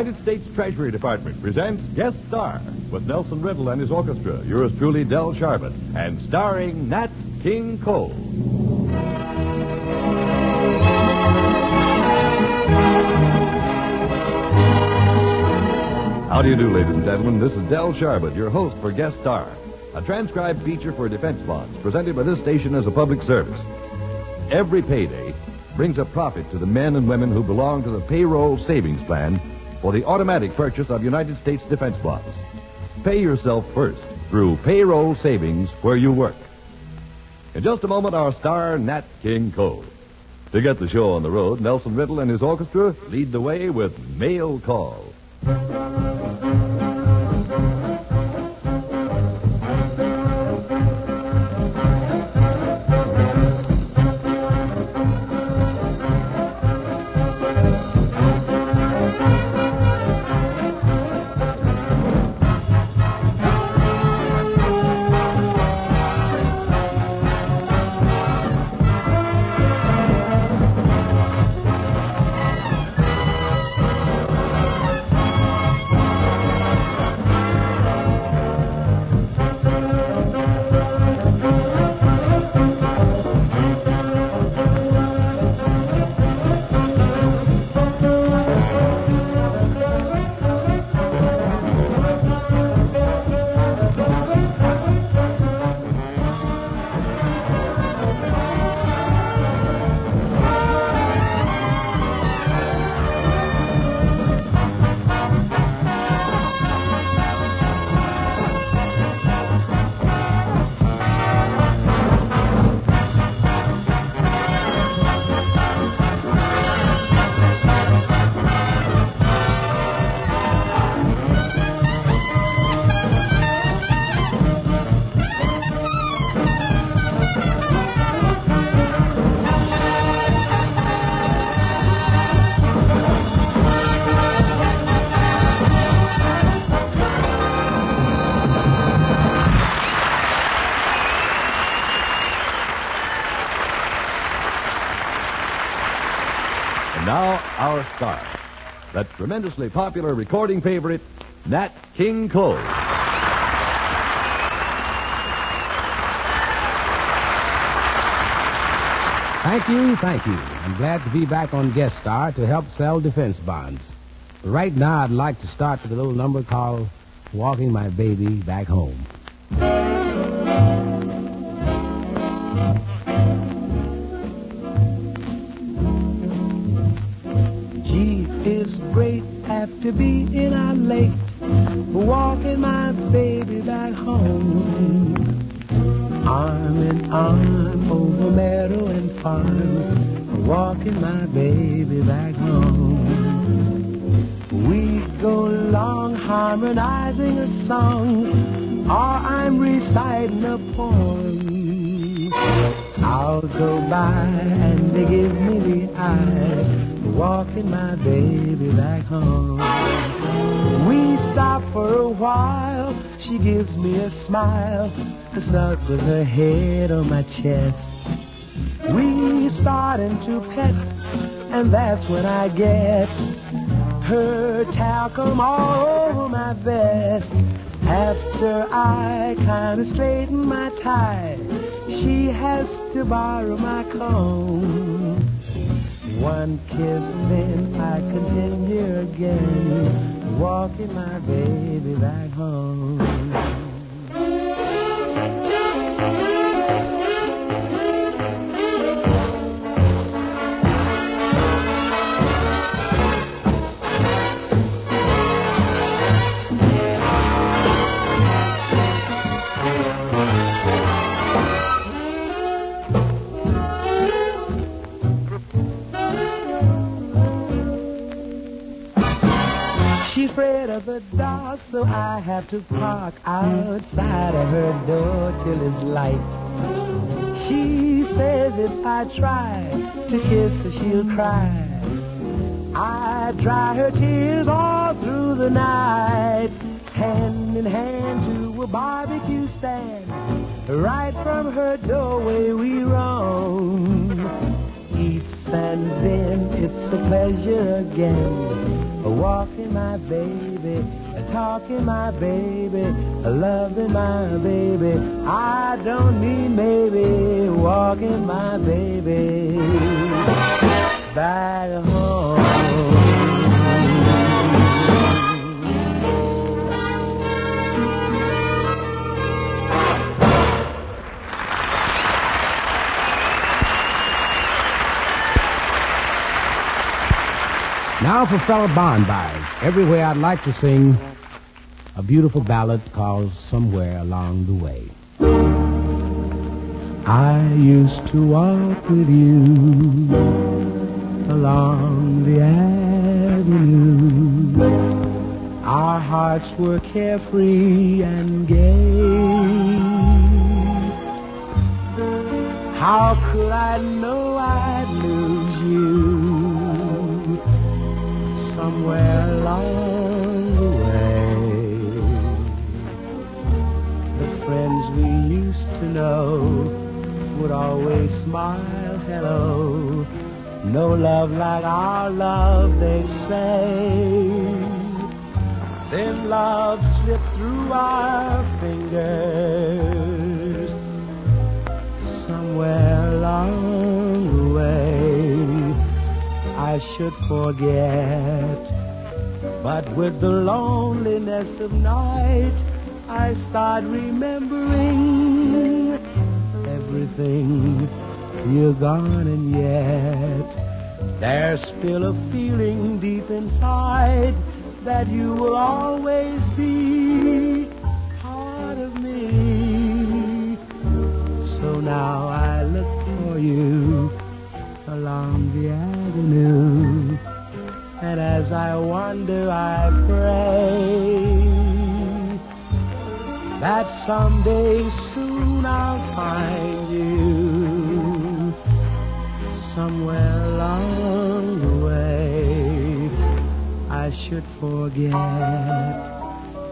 United States Treasury Department presents Guest Star with Nelson Riddle and his orchestra, yours truly, Del Sharbutt, and starring Nat King Cole. How do you do, ladies and gentlemen? This is Del Sharbutt, your host for Guest Star, a transcribed feature for defense bonds presented by this station as a public service. Every payday brings a profit to the men and women who belong to the payroll savings plan for the automatic purchase of United States defense bonds. Pay yourself first through payroll savings where you work. In just a moment, our star, Nat King Cole. To get the show on the road, Nelson Riddle and his orchestra lead the way with Mail Call. That tremendously popular recording favorite, Nat King Cole. Thank you, thank you. I'm glad to be back on Guest Star to help sell defense bonds. Right now, I'd like to start with a little number called Walking My Baby Back Home. After being out late, walking my baby back home. Arm in arm over meadow and farm, walking my baby back home. We go along harmonizing a song, or I'm reciting a poem. Hours go by and they give me the eye, walking my baby back home. We stop for a while, she gives me a smile, snuggles her head on my chest. We starting to pet, and that's when I get her talcum all over my vest. After I kind of straighten my tie, she has to borrow my comb. One kiss, then I continue again, walking my baby back home. So I have to park outside of her door till it's light. She says if I try to kiss her, she'll cry. I dry her tears all through the night, hand in hand to a barbecue stand. Right from her doorway we roam. Eats and then it's a pleasure again walking my baby, talking my baby, loving my baby. I don't mean maybe walking my baby back home. Now for fellow bond buyers. Everywhere I'd like to sing a beautiful ballad called Somewhere Along the Way. I used to walk with you along the avenue. Our hearts were carefree and gay. How could I know I'd lose you? somewhere along would always smile hello. No love like our love, they say. Then love slipped through our fingers somewhere along the way. I should forget. But with the loneliness of night, I start remembering You're gone and yet there's still a feeling deep inside that you will always be part of me. So now I look for you along the avenue. And as I wander, I pray that someday soon I'll find somewhere along the way. I should forget,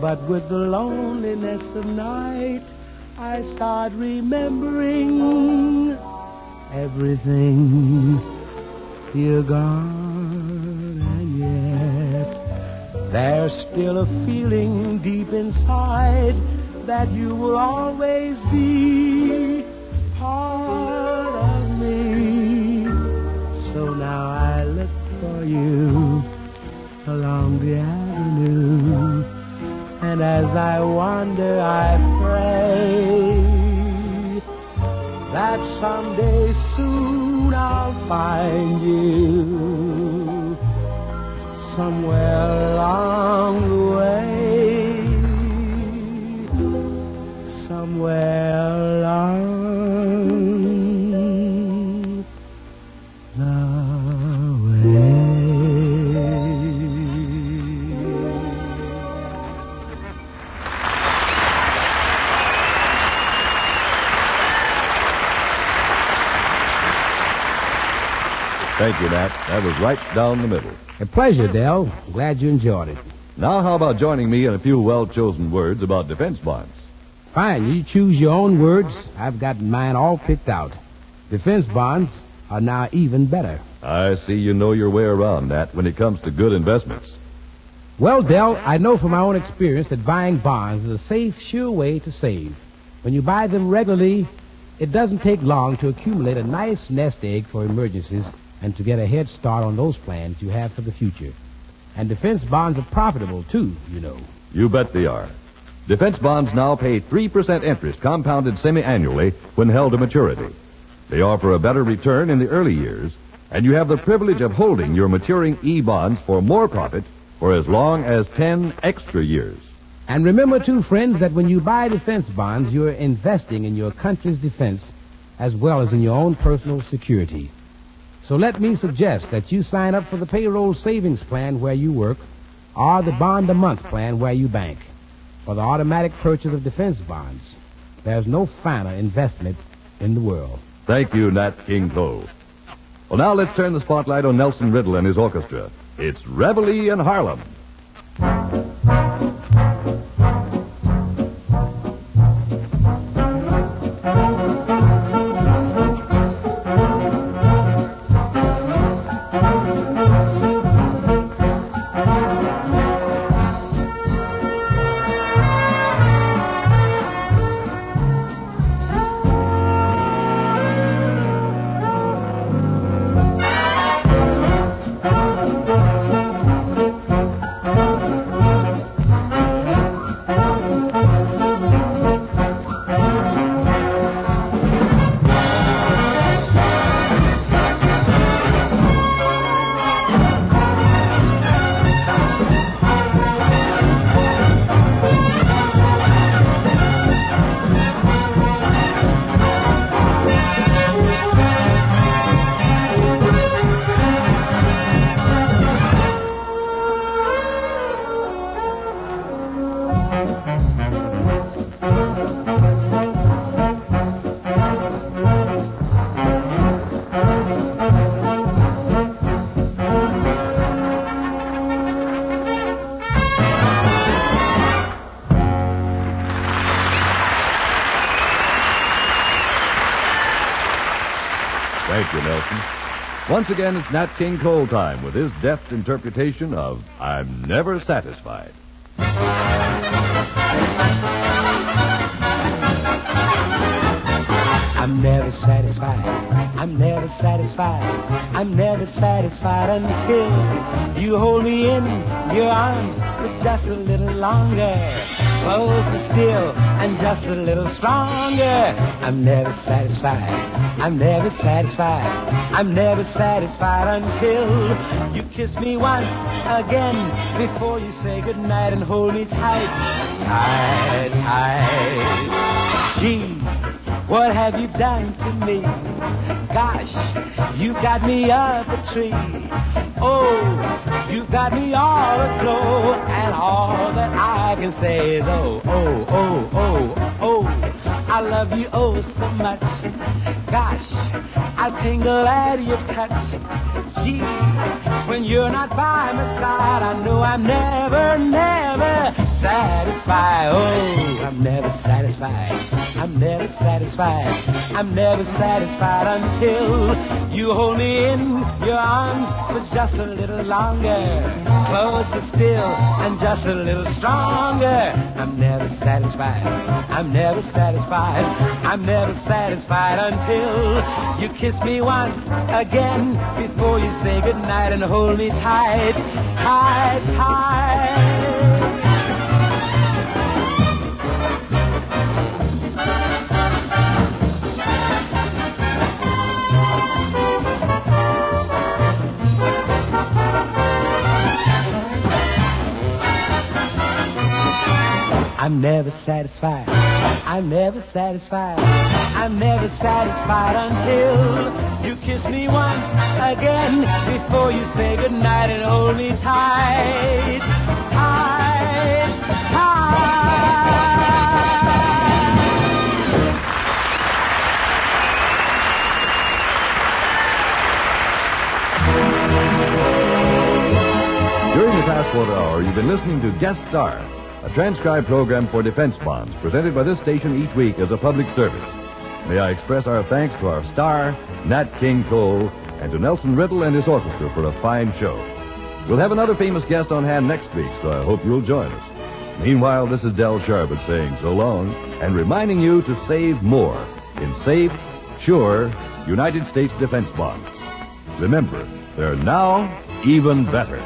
but with the loneliness of night, I start remembering everything. You're gone, and yet there's still a feeling deep inside that you will always be part you along the avenue, and as I wander, I pray that someday soon I'll find you somewhere Thank you, Nat. That was right down the middle. A pleasure, Del. Glad you enjoyed it. Now, how about joining me in a few well chosen words about defense bonds? Fine, you choose your own words. I've got mine all picked out. Defense bonds are now even better. I see you know your way around, Nat, when it comes to good investments. Well, Del, I know from my own experience that buying bonds is a safe, sure way to save. When you buy them regularly, it doesn't take long to accumulate a nice nest egg for emergencies and to get a head start on those plans you have for the future. And defense bonds are profitable, too, you know. You bet they are. Defense bonds now pay 3% interest compounded semi-annually when held to maturity. They offer a better return in the early years, and you have the privilege of holding your maturing E-bonds for more profit for as long as 10 extra years. And remember, too, friends, that when you buy defense bonds, you're investing in your country's defense as well as in your own personal security. So let me suggest that you sign up for the payroll savings plan where you work or the bond a month plan where you bank for the automatic purchase of defense bonds. There's no finer investment in the world. Thank you, Nat King Cole. Well, now let's turn the spotlight on Nelson Riddle and his orchestra. It's Reveille in Harlem. Thank you, Nelson. Once again, it's Nat King Cole time with his deft interpretation of I'm Never Satisfied. I'm never satisfied. I'm never satisfied. I'm never satisfied until you hold me in your arms for just a little longer. Closer still and just a little stronger. I'm never satisfied. I'm never satisfied. I'm never satisfied until you kiss me once again before you say goodnight and hold me tight. Tight, tight. Gee. What have you done to me? Gosh, you got me up a tree. Oh, you got me all aglow, and all can say is oh, oh, oh, oh, oh. I love you oh so much. Gosh, I tingle at your touch. Gee, when you're not by my side, I know I'm never, never satisfied. Oh, I'm never satisfied. I'm never satisfied. I'm never satisfied until you hold me in your arms for just a little longer. Closer still and just a little stronger. I'm never satisfied. I'm never satisfied. I'm never satisfied until you kiss me once again before you say goodnight and hold me tight, tight, tight. Satisfied. I'm never satisfied. I'm never satisfied until you kiss me once again before you say goodnight and hold me tight. Tight, tight. During the past quarter hour, you've been listening to Guest Star, a transcribed program for defense bonds presented by this station each week as a public service. May I express our thanks to our star, Nat King Cole, and to Nelson Riddle and his orchestra for a fine show. We'll have another famous guest on hand next week, so I hope you'll join us. Meanwhile, this is Del Sharbutt saying so long and reminding you to save more in safe, sure United States defense bonds. Remember, they're now even better.